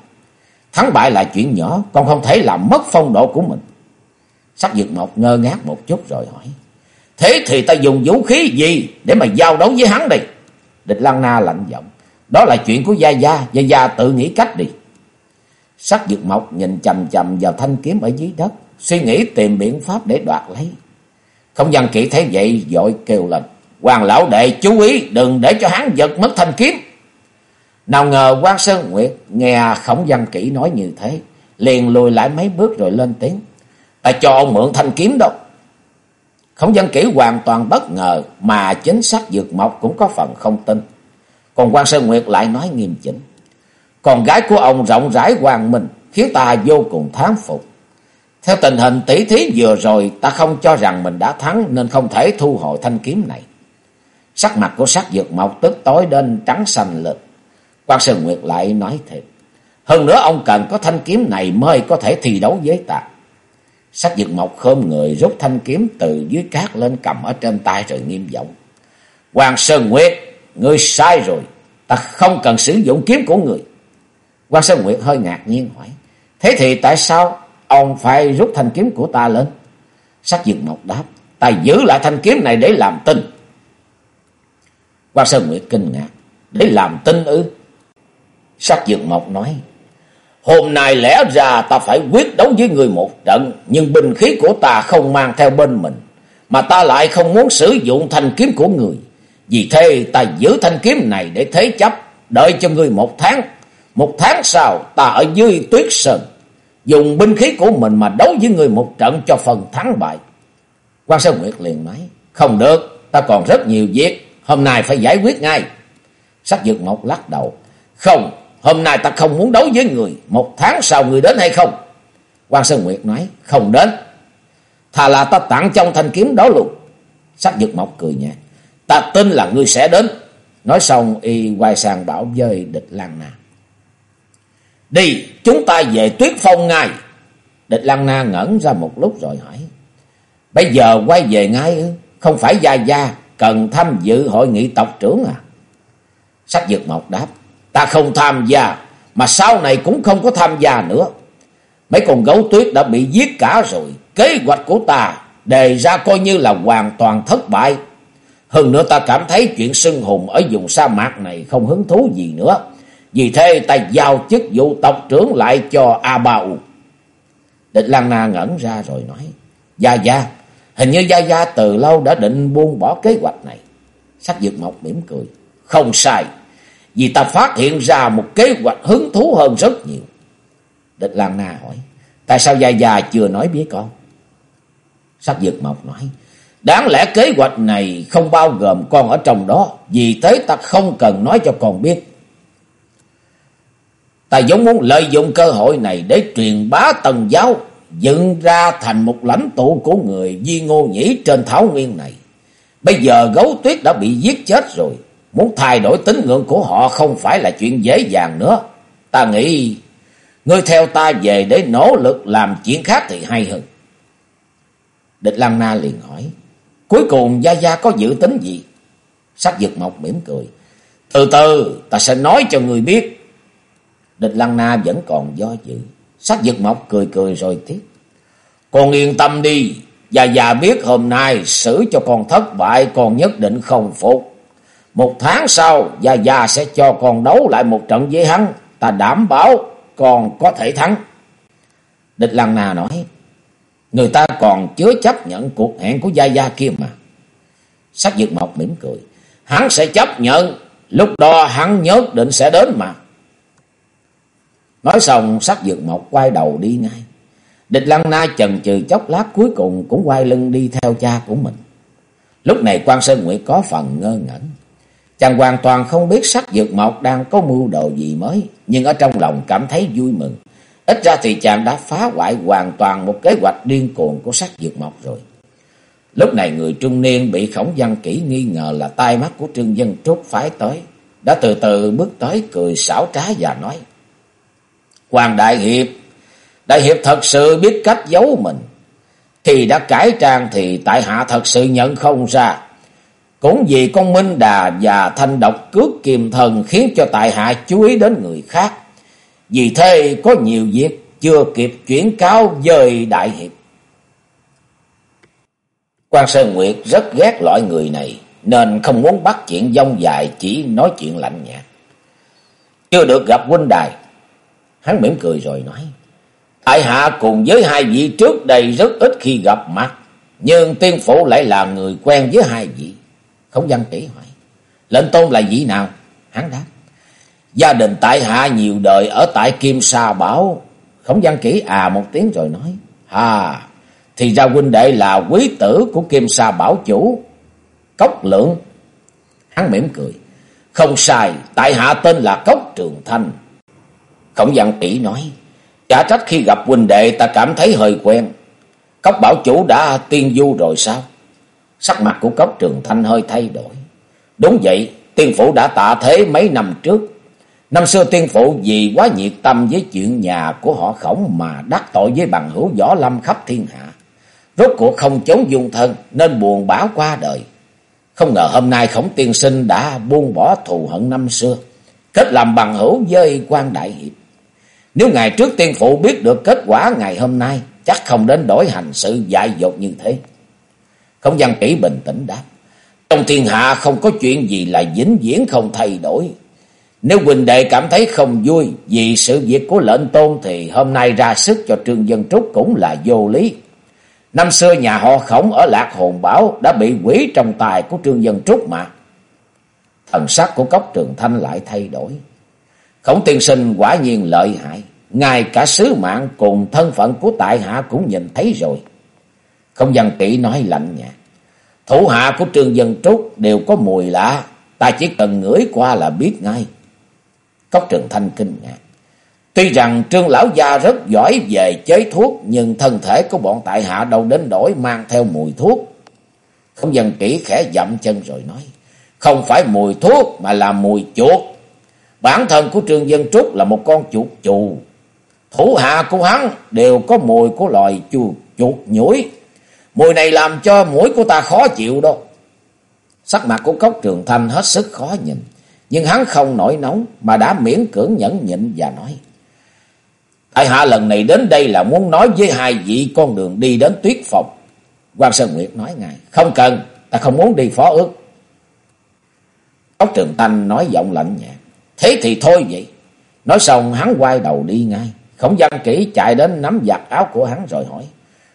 Thắng bại là chuyện nhỏ. Con không thể làm mất phong độ của mình. Sắc dược mộc ngơ ngác một chút rồi hỏi. Thế thì ta dùng vũ khí gì để mà giao đấu với hắn đây? Địch Lăng Na lạnh giọng. Đó là chuyện của Gia Gia, Gia Gia tự nghĩ cách đi. Sắc dược mộc nhìn chầm chầm vào thanh kiếm ở dưới đất, suy nghĩ tìm biện pháp để đoạt lấy. Không gian kỹ thấy vậy, dội kêu lên. Hoàng lão đệ chú ý, đừng để cho hắn giật mất thanh kiếm. Nào ngờ quan Sơn Nguyệt nghe khổng văn kỹ nói như thế, liền lùi lại mấy bước rồi lên tiếng. Ta cho ông mượn thanh kiếm đâu. Khổng văn kỹ hoàn toàn bất ngờ mà chính xác dược mộc cũng có phần không tin. Còn quan Sơn Nguyệt lại nói nghiêm chỉnh. Con gái của ông rộng rãi hoàng minh khiến ta vô cùng thán phục. Theo tình hình tỷ thí vừa rồi ta không cho rằng mình đã thắng nên không thể thu hồi thanh kiếm này. Sắc mặt của sắc dược mộc tức tối đến trắng xanh lực. Quan Sơn Nguyệt lại nói thêm. Hơn nữa ông cần có thanh kiếm này mới có thể thi đấu với ta. Sắc dược mộc khom người rút thanh kiếm từ dưới cát lên cầm ở trên tay rồi nghiêm giọng. Hoàng Sơn Nguyệt, ngươi sai rồi. Ta không cần sử dụng kiếm của người. Quan Sơn Nguyệt hơi ngạc nhiên hỏi. Thế thì tại sao ông phải rút thanh kiếm của ta lên? Sắc dược mộc đáp. Ta giữ lại thanh kiếm này để làm tin. Quan Sơn Nguyệt kinh ngạc. Để làm tin ư? Sắc dược mộc nói. Hôm nay lẽ ra ta phải quyết đấu với người một trận, nhưng binh khí của ta không mang theo bên mình, mà ta lại không muốn sử dụng thanh kiếm của người. Vì thế ta giữ thanh kiếm này để thế chấp, đợi cho người một tháng. Một tháng sau ta ở dưới tuyết sơn, dùng binh khí của mình mà đấu với người một trận cho phần thắng bại. Quan Sơn Nguyệt liền nói, không được, ta còn rất nhiều việc, hôm nay phải giải quyết ngay. Sắc dược mộc lắc đầu, không, Hôm nay ta không muốn đấu với người. Một tháng sau người đến hay không? Quan Sơn Nguyệt nói. Không đến. Thà là ta tặng trong thanh kiếm đó luôn. Sắc dược mộc cười nhẹ. Ta tin là ngươi sẽ đến. Nói xong y quay sang bảo với địch Lan Na. Đi, chúng ta về tuyết phong ngay. Địch Lăng Na ngẩn ra một lúc rồi hỏi. Bây giờ quay về ngay ư? Không phải Gia Gia cần tham dự hội nghị tộc trưởng à? Sách dược mộc đáp. Ta không tham gia, mà sau này cũng không có tham gia nữa. Mấy con gấu tuyết đã bị giết cả rồi. Kế hoạch của ta đề ra coi như là hoàn toàn thất bại. Hơn nữa ta cảm thấy chuyện sưng hùng ở vùng sa mạc này không hứng thú gì nữa. Vì thế ta giao chức vụ tộc trưởng lại cho A Ba U. Địch Lan Na ngẩn ra rồi nói. Gia Gia, hình như Gia Gia từ lâu đã định buông bỏ kế hoạch này. Sắc dược mộc mỉm cười. Không sai. Vì ta phát hiện ra một kế hoạch hứng thú hơn rất nhiều. Địch Lan Na hỏi. Tại sao Gia Gia chưa nói với con? Sắc dược mộc nói. Đáng lẽ kế hoạch này không bao gồm con ở trong đó. Vì thế ta không cần nói cho con biết. Ta giống muốn lợi dụng cơ hội này để truyền bá tần giáo. Dựng ra thành một lãnh tụ của người Di Ngô Nhĩ trên thảo nguyên này. Bây giờ gấu tuyết đã bị giết chết rồi. Muốn thay đổi tín ngưỡng của họ không phải là chuyện dễ dàng nữa. Ta nghĩ, ngươi theo ta về để nỗ lực làm chuyện khác thì hay hơn. Địch Lăng Na liền hỏi. Cuối cùng Gia Gia có dự tính gì? Sắc dực mộc mỉm cười. Từ từ, ta sẽ nói cho người biết. Địch Lăng Na vẫn còn do dự. Sách dực mộc cười cười rồi tiếp. Con yên tâm đi. Gia Gia biết hôm nay xử cho con thất bại con nhất định không phục. Một tháng sau, Gia Gia sẽ cho con đấu lại một trận với hắn. Ta đảm bảo con có thể thắng. Địch Lăng Na nói, người ta còn chưa chấp nhận cuộc hẹn của Gia Gia kia mà. Sắc Dược Mộc mỉm cười, hắn sẽ chấp nhận, lúc đó hắn nhớ định sẽ đến mà. Nói xong sắc Dược Mộc quay đầu đi ngay. Địch Lăng Na chần chừ chốc lát cuối cùng cũng quay lưng đi theo cha của mình. Lúc này quan Sơn Nguyệt có phần ngơ ngẩn. Chàng hoàn toàn không biết sắc dược mộc đang có mưu đồ gì mới, nhưng ở trong lòng cảm thấy vui mừng. Ít ra thì chàng đã phá hoại hoàn toàn một kế hoạch điên cuồng của sắc dược mộc rồi. Lúc này người trung niên bị khổng văn kỹ nghi ngờ là tai mắt của trương dân trúc phái tới. Đã từ từ bước tới cười xảo trá và nói. Hoàng Đại Hiệp, Đại Hiệp thật sự biết cách giấu mình. Thì đã cải trang thì tại hạ thật sự nhận không ra. Cũng vì con Minh Đà và thanh độc cướp kiềm thần khiến cho tại hạ chú ý đến người khác. Vì thế có nhiều việc chưa kịp chuyển cáo dời Đại Hiệp. quan Sơn Nguyệt rất ghét loại người này, nên không muốn bắt chuyện dông dài, chỉ nói chuyện lạnh nhạt. Chưa được gặp huynh đài. Hắn mỉm cười rồi nói. Tại hạ cùng với hai vị trước đây rất ít khi gặp mặt, nhưng tiên phủ lại là người quen với hai vị. Không văn kỹ hỏi. Lệnh tôn là vị nào? Hắn đáp. Gia đình tại hạ nhiều đời ở tại Kim Sa Bảo. Không văn kỹ à một tiếng rồi nói. À, thì ra huynh đệ là quý tử của Kim Sa Bảo chủ. Cốc lượng. Hắn mỉm cười. Không sai, tại hạ tên là Cốc Trường Thanh cổng văn kỹ nói. Chả trách khi gặp huynh đệ ta cảm thấy hơi quen. Cốc bảo chủ đã tiên du rồi sao? Sắc mặt của Cốc Trường Thanh hơi thay đổi. Đúng vậy, tiên phụ đã tạ thế mấy năm trước. Năm xưa tiên phụ vì quá nhiệt tâm với chuyện nhà của họ khổng mà đắc tội với bằng hữu võ lâm khắp thiên hạ. Rốt cuộc không chống dung thân nên buồn bã qua đời. Không ngờ hôm nay khổng tiên sinh đã buông bỏ thù hận năm xưa. Kết làm bằng hữu với quan đại hiệp. Nếu ngày trước tiên phụ biết được kết quả ngày hôm nay, chắc không đến đổi hành sự dại dột như thế. Không Gian kỹ bình tĩnh đáp. Trong thiên hạ không có chuyện gì là vĩnh viễn không thay đổi. Nếu Quỳnh Đệ cảm thấy không vui vì sự việc của lệnh tôn thì hôm nay ra sức cho Trương Dân Trúc cũng là vô lý. Năm xưa nhà họ khổng ở Lạc Hồn Bảo đã bị quỷ trong tài của Trương Dân Trúc mà. Thần sắc của Cốc Trường Thanh lại thay đổi. Khổng tiên sinh quả nhiên lợi hại. Ngay cả sứ mạng cùng thân phận của tại hạ cũng nhìn thấy rồi. Không dân kỹ nói lạnh nhạt. Thủ hạ của Trương Dân Trúc đều có mùi lạ. Ta chỉ cần ngửi qua là biết ngay. Cốc Trường Thanh kinh ngạc. Tuy rằng Trương Lão Gia rất giỏi về chế thuốc. Nhưng thân thể của bọn tại hạ đâu đến đổi mang theo mùi thuốc. Không dân kỹ khẽ dậm chân rồi nói. Không phải mùi thuốc mà là mùi chuột. Bản thân của Trương Dân Trúc là một con chuột chù. Thủ hạ của hắn đều có mùi của loài chuột, chuột nhủi. Mùi này làm cho mũi của ta khó chịu đâu. Sắc mặt của Cốc Trường Thanh hết sức khó nhìn. Nhưng hắn không nổi nóng mà đã miễn cưỡng nhẫn nhịn và nói. Tại hạ lần này đến đây là muốn nói với hai vị con đường đi đến tuyết phòng. Quan Sơn Nguyệt nói ngài. Không cần, ta không muốn đi phó ước. Cốc Trường Thanh nói giọng lạnh nhẹ Thế thì thôi vậy. Nói xong hắn quay đầu đi ngay. Khổng văn kỹ chạy đến nắm giặt áo của hắn rồi hỏi.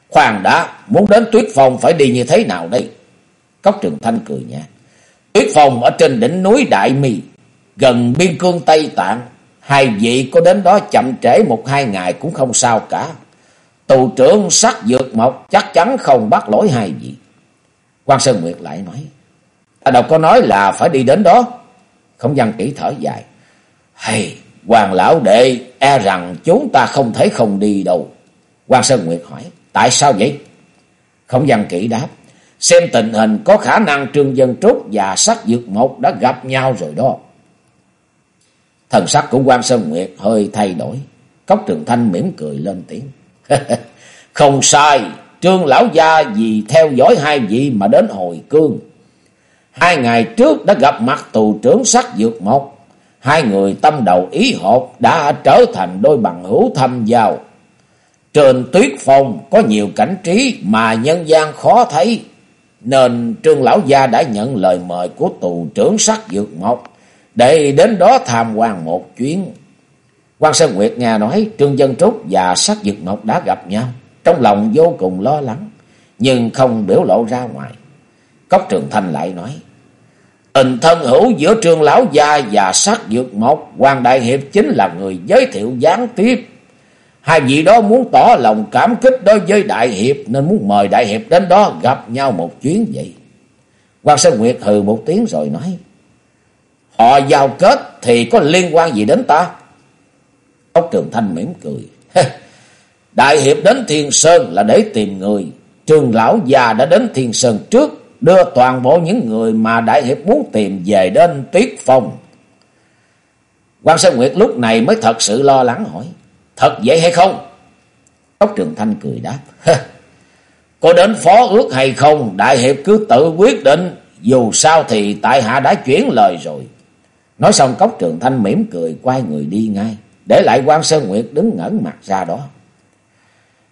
Khoan đã, muốn đến tuyết phong phải đi như thế nào đây? Cốc Trường Thanh cười nhạt. Tuyết phong ở trên đỉnh núi Đại Mì, gần biên cương Tây Tạng. Hai vị có đến đó chậm trễ một hai ngày cũng không sao cả. Tù trưởng sắc dược mộc chắc chắn không bắt lỗi hai vị. quan Sơn Nguyệt lại nói. Ta đâu có nói là phải đi đến đó. Không văn kỹ thở dài. Hay, Hoàng lão đệ e rằng chúng ta không thể không đi đâu. Quan Sơn Nguyệt hỏi, tại sao vậy? Không văn kỹ đáp, xem tình hình có khả năng Trương Dân Trúc và sắc dược một đã gặp nhau rồi đó. Thần sắc của quan Sơn Nguyệt hơi thay đổi. Cốc Trường Thanh mỉm cười lên tiếng. không sai, Trương Lão Gia vì theo dõi hai vị mà đến hồi cương. Hai ngày trước đã gặp mặt tù trưởng sắc dược một. Hai người tâm đầu ý hợp đã trở thành đôi bằng hữu thâm giao. Trên tuyết phong có nhiều cảnh trí mà nhân gian khó thấy. nên trương lão gia đã nhận lời mời của tù trưởng sắc dược mộc để đến đó tham quan một chuyến. quan Sơn Nguyệt nghe nói Trương Dân Trúc và sắc dược mộc đã gặp nhau, trong lòng vô cùng lo lắng, nhưng không biểu lộ ra ngoài. Cốc Trường Thanh lại nói, Tình thân hữu giữa trương lão gia và sắc dược mộc, Hoàng Đại Hiệp chính là người giới thiệu gián tiếp. Hai vị đó muốn tỏ lòng cảm kích đối với Đại Hiệp nên muốn mời Đại Hiệp đến đó gặp nhau một chuyến vậy. Quang Sơn Nguyệt hừ một tiếng rồi nói, Họ giao kết thì có liên quan gì đến ta? Ốc Trường Thanh mỉm cười. Đại Hiệp đến Thiên Sơn là để tìm người. Trường Lão già đã đến Thiên Sơn trước đưa toàn bộ những người mà Đại Hiệp muốn tìm về đến Tuyết Phong. quan Sơn Nguyệt lúc này mới thật sự lo lắng hỏi, thật vậy hay không? Cốc Trường Thanh cười đáp, có đến phó ước hay không, Đại Hiệp cứ tự quyết định, dù sao thì tại hạ đã chuyển lời rồi. Nói xong Cốc Trường Thanh mỉm cười quay người đi ngay, để lại quan Sơn Nguyệt đứng ngẩn mặt ra đó.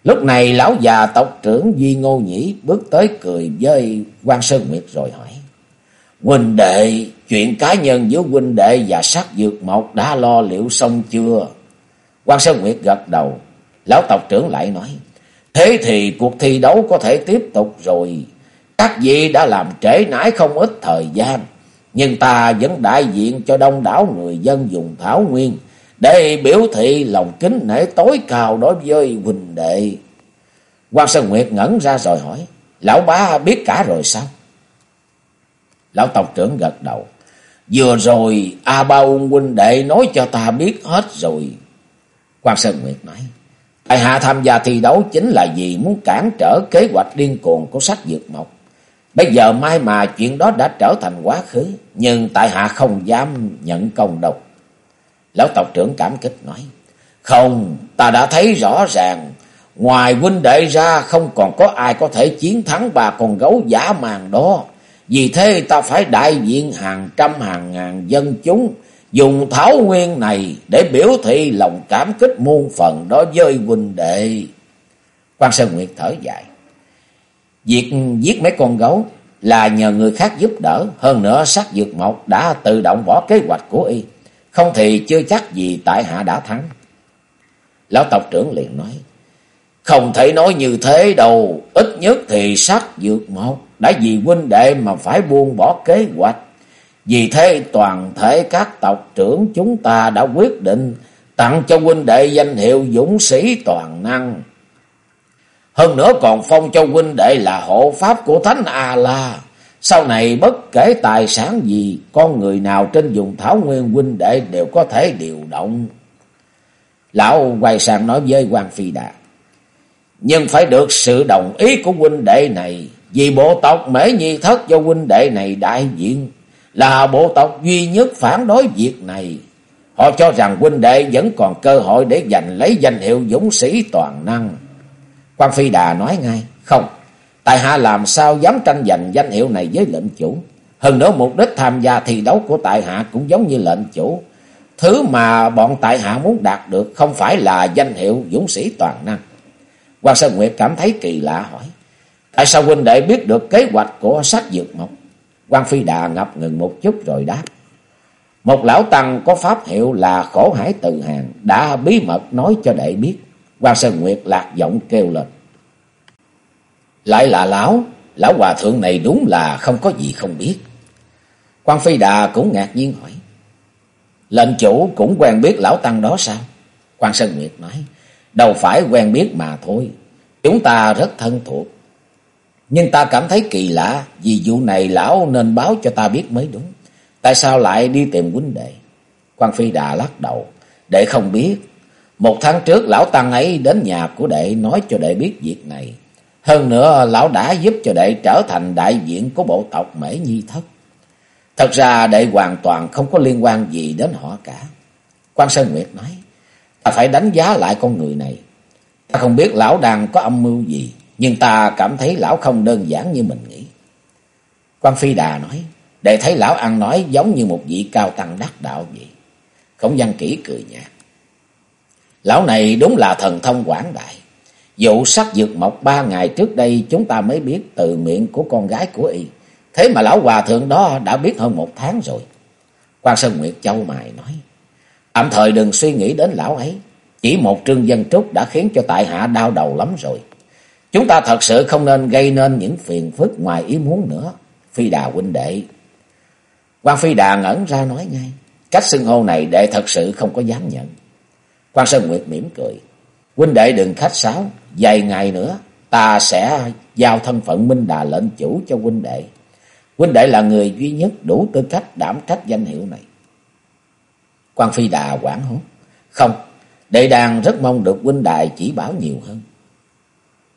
Lúc này lão già tộc trưởng Duy Ngô Nhĩ bước tới cười với quan Sơn Nguyệt rồi hỏi. Huynh đệ, chuyện cá nhân giữa huynh đệ và sắc dược mộc đã lo liệu xong chưa? quan Sơn Nguyệt gật đầu. Lão tộc trưởng lại nói. Thế thì cuộc thi đấu có thể tiếp tục rồi. Các vị đã làm trễ nải không ít thời gian. Nhưng ta vẫn đại diện cho đông đảo người dân dùng Thảo Nguyên để biểu thị lòng kính nể tối cao đối với huynh đệ. Quan Sơn Nguyệt ngẩn ra rồi hỏi, lão bá biết cả rồi sao? Lão tộc trưởng gật đầu, vừa rồi A Ba Ung huynh đệ nói cho ta biết hết rồi. Quan Sơn Nguyệt nói, tại hạ tham gia thi đấu chính là vì muốn cản trở kế hoạch điên cuồng của sách dược mộc. Bây giờ mai mà chuyện đó đã trở thành quá khứ, nhưng tại hạ không dám nhận công độc. Lão tộc trưởng cảm kích nói. Không, ta đã thấy rõ ràng. Ngoài huynh đệ ra không còn có ai có thể chiến thắng bà con gấu giả màng đó. Vì thế ta phải đại diện hàng trăm hàng ngàn dân chúng dùng thảo nguyên này để biểu thị lòng cảm kích muôn phần đối với huynh đệ. Quan Sơn Nguyệt thở dài. Việc giết mấy con gấu là nhờ người khác giúp đỡ. Hơn nữa sát dược mộc đã tự động bỏ kế hoạch của y. Không thì chưa chắc gì tại hạ đã thắng. Lão tộc trưởng liền nói. Không thể nói như thế đâu. Ít nhất thì sát dược một. Đã vì huynh đệ mà phải buông bỏ kế hoạch. Vì thế toàn thể các tộc trưởng chúng ta đã quyết định tặng cho huynh đệ danh hiệu dũng sĩ toàn năng. Hơn nữa còn phong cho huynh đệ là hộ pháp của Thánh A-La. Sau này bất kể tài sản gì, con người nào trên vùng Thảo Nguyên huynh đệ đều có thể điều động. Lão quay sang nói với quan Phi Đà. Nhưng phải được sự đồng ý của huynh đệ này, vì bộ tộc Mễ Nhi Thất do huynh đệ này đại diện, là bộ tộc duy nhất phản đối việc này. Họ cho rằng huynh đệ vẫn còn cơ hội để giành lấy danh hiệu dũng sĩ toàn năng. Quan Phi Đà nói ngay, không, Tại hạ làm sao dám tranh giành danh hiệu này với lệnh chủ. Hơn nữa mục đích tham gia thi đấu của tại hạ cũng giống như lệnh chủ. Thứ mà bọn tại hạ muốn đạt được không phải là danh hiệu dũng sĩ toàn năng. Hoàng Sơn Nguyệt cảm thấy kỳ lạ hỏi. Tại sao huynh đệ biết được kế hoạch của sát dược mộc? Quan Phi Đà ngập ngừng một chút rồi đáp. Một lão tăng có pháp hiệu là khổ hải từ hàng, đã bí mật nói cho đệ biết. Quan Sơn Nguyệt lạc giọng kêu lên. Lại là lão, lão hòa thượng này đúng là không có gì không biết. quan Phi Đà cũng ngạc nhiên hỏi. Lệnh chủ cũng quen biết lão tăng đó sao? quan Sơn Nguyệt nói. Đâu phải quen biết mà thôi. Chúng ta rất thân thuộc. Nhưng ta cảm thấy kỳ lạ. Vì vụ này lão nên báo cho ta biết mới đúng. Tại sao lại đi tìm huynh đệ? quan Phi Đà lắc đầu. Đệ không biết. Một tháng trước lão tăng ấy đến nhà của đệ nói cho đệ biết việc này. Hơn nữa lão đã giúp cho đệ trở thành đại diện của bộ tộc Mễ Nhi Thất. Thật ra đệ hoàn toàn không có liên quan gì đến họ cả. Quan Sơn Nguyệt nói, ta phải đánh giá lại con người này. Ta không biết lão đang có âm mưu gì, nhưng ta cảm thấy lão không đơn giản như mình nghĩ. Quan Phi Đà nói, đệ thấy lão ăn nói giống như một vị cao tăng đắc đạo vậy. Khổng văn kỹ cười nhạt. Lão này đúng là thần thông quảng đại. Vụ sắc dược mộc ba ngày trước đây chúng ta mới biết từ miệng của con gái của y. Thế mà lão hòa thượng đó đã biết hơn một tháng rồi. quan Sơn Nguyệt châu mài nói. Tạm thời đừng suy nghĩ đến lão ấy. Chỉ một trương dân trúc đã khiến cho tại hạ đau đầu lắm rồi. Chúng ta thật sự không nên gây nên những phiền phức ngoài ý muốn nữa. Phi đà huynh đệ. quan Phi đà ngẩn ra nói ngay. Cách xưng hô này đệ thật sự không có dám nhận. quan Sơn Nguyệt mỉm cười. Huynh đệ đừng khách sáo. Vài ngày nữa ta sẽ giao thân phận Minh Đà lệnh chủ cho huynh đệ. Huynh đệ là người duy nhất đủ tư cách đảm trách danh hiệu này. quan Phi Đà quảng hốt. Không, đệ đang rất mong được huynh đại chỉ bảo nhiều hơn.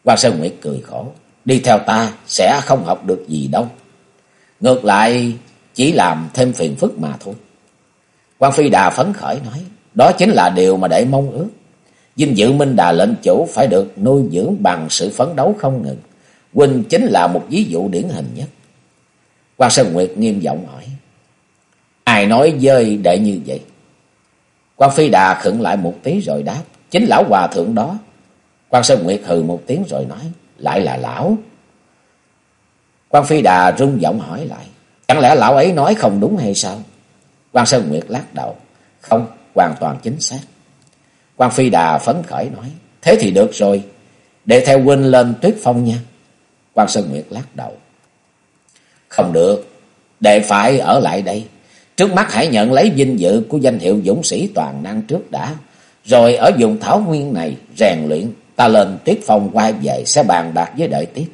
quan Sơn Nguyệt cười khổ. Đi theo ta sẽ không học được gì đâu. Ngược lại chỉ làm thêm phiền phức mà thôi. quan Phi Đà phấn khởi nói. Đó chính là điều mà đệ mong ước. Dinh dự Minh Đà lệnh chủ phải được nuôi dưỡng bằng sự phấn đấu không ngừng. Huynh chính là một ví dụ điển hình nhất. quan Sơn Nguyệt nghiêm giọng hỏi. Ai nói dơi đệ như vậy? quan Phi Đà khựng lại một tí rồi đáp. Chính lão hòa thượng đó. quan Sơn Nguyệt hừ một tiếng rồi nói. Lại là lão. quan Phi Đà rung giọng hỏi lại. Chẳng lẽ lão ấy nói không đúng hay sao? quan Sơn Nguyệt lắc đầu. Không, hoàn toàn chính xác quan Phi Đà phấn khởi nói. Thế thì được rồi. Để theo huynh lên tuyết phong nha. quan Sơn Nguyệt lắc đầu. Không được. Đệ phải ở lại đây. Trước mắt hãy nhận lấy vinh dự của danh hiệu dũng sĩ toàn năng trước đã. Rồi ở vùng thảo nguyên này rèn luyện. Ta lên tuyết phong quay về sẽ bàn bạc với đợi tiếp.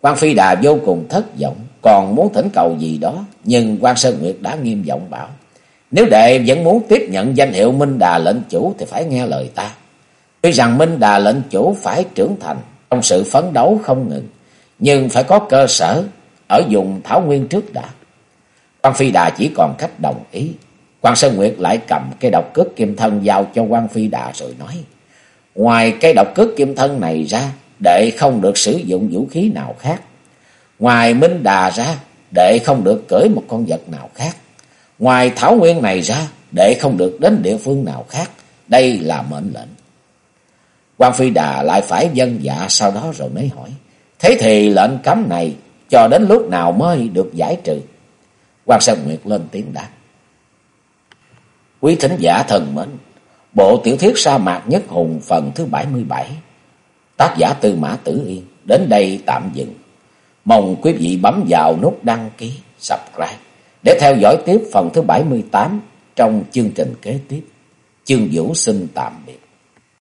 quan Phi Đà vô cùng thất vọng. Còn muốn thỉnh cầu gì đó. Nhưng quan Sơn Nguyệt đã nghiêm giọng bảo. Nếu đệ vẫn muốn tiếp nhận danh hiệu Minh Đà lệnh chủ thì phải nghe lời ta. Tuy rằng Minh Đà lệnh chủ phải trưởng thành trong sự phấn đấu không ngừng, nhưng phải có cơ sở ở vùng Thảo Nguyên trước đã. Quan Phi Đà chỉ còn cách đồng ý. Quan Sơn Nguyệt lại cầm cây độc cước kim thân giao cho Quan Phi Đà rồi nói. Ngoài cây độc cước kim thân này ra, đệ không được sử dụng vũ khí nào khác. Ngoài Minh Đà ra, đệ không được cưỡi một con vật nào khác. Ngoài thảo nguyên này ra, để không được đến địa phương nào khác. Đây là mệnh lệnh. quan Phi Đà lại phải dân dạ sau đó rồi mới hỏi. Thế thì lệnh cấm này cho đến lúc nào mới được giải trừ? quan Sơn Nguyệt lên tiếng đáp. Quý thính giả thần mến, bộ tiểu thuyết sa mạc nhất hùng phần thứ 77, tác giả Tư Mã Tử Yên, đến đây tạm dừng. Mong quý vị bấm vào nút đăng ký, subscribe để theo dõi tiếp phần thứ 78 trong chương trình kế tiếp. Chương Vũ xin tạm biệt.